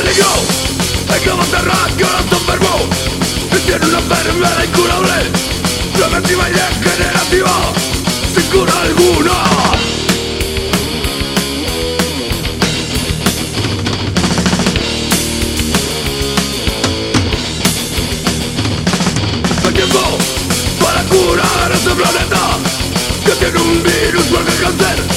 Acabo de arrancar a enfermo Y tiene una enfermedad incurable Preventiva y degenerativa Sin cura alguna. Para curar este planeta Que tiene un virus por el cáncer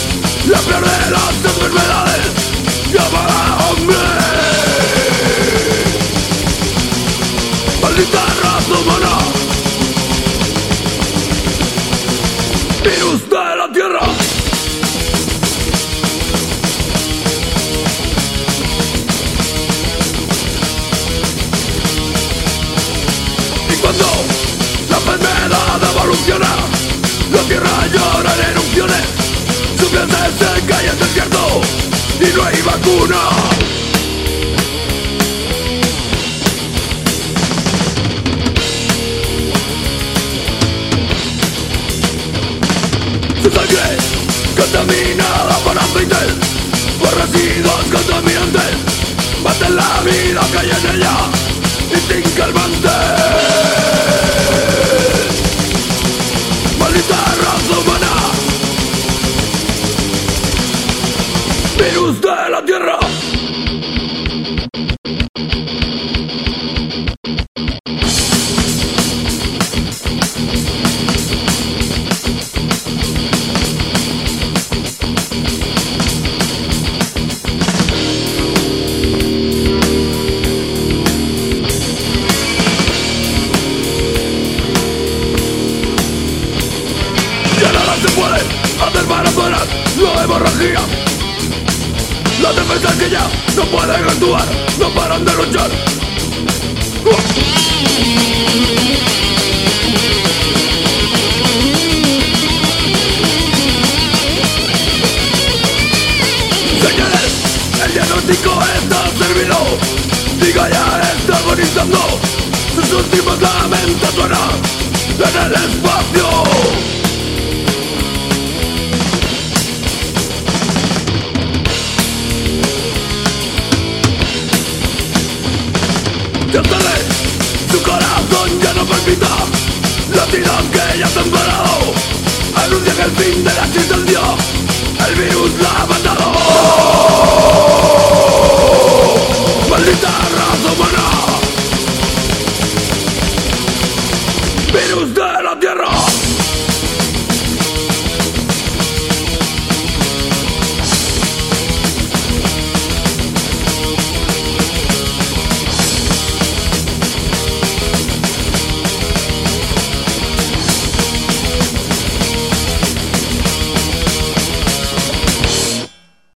Maldita raza humana Virus de la tierra. Y cuando la enfermedad evoluciona La tierra llora en erupciones. Su se y es desierto. Y no hay vacuna aceite Por residuos contaminantes Matan la vida que hay en ella calmante. Maldita raza humana. Virus de la tierra nada se puede hacer para parar la hemorragia que ya no pueden actuar No paran de luchar. Señores, el diagnóstico está servido. Diga ya está agonizando. Sus últimos lamentos en el espacio Cántale, tu corazón ya no palpita Latidos que ya se han parado Anuncian el fin de la existencia El virus la mata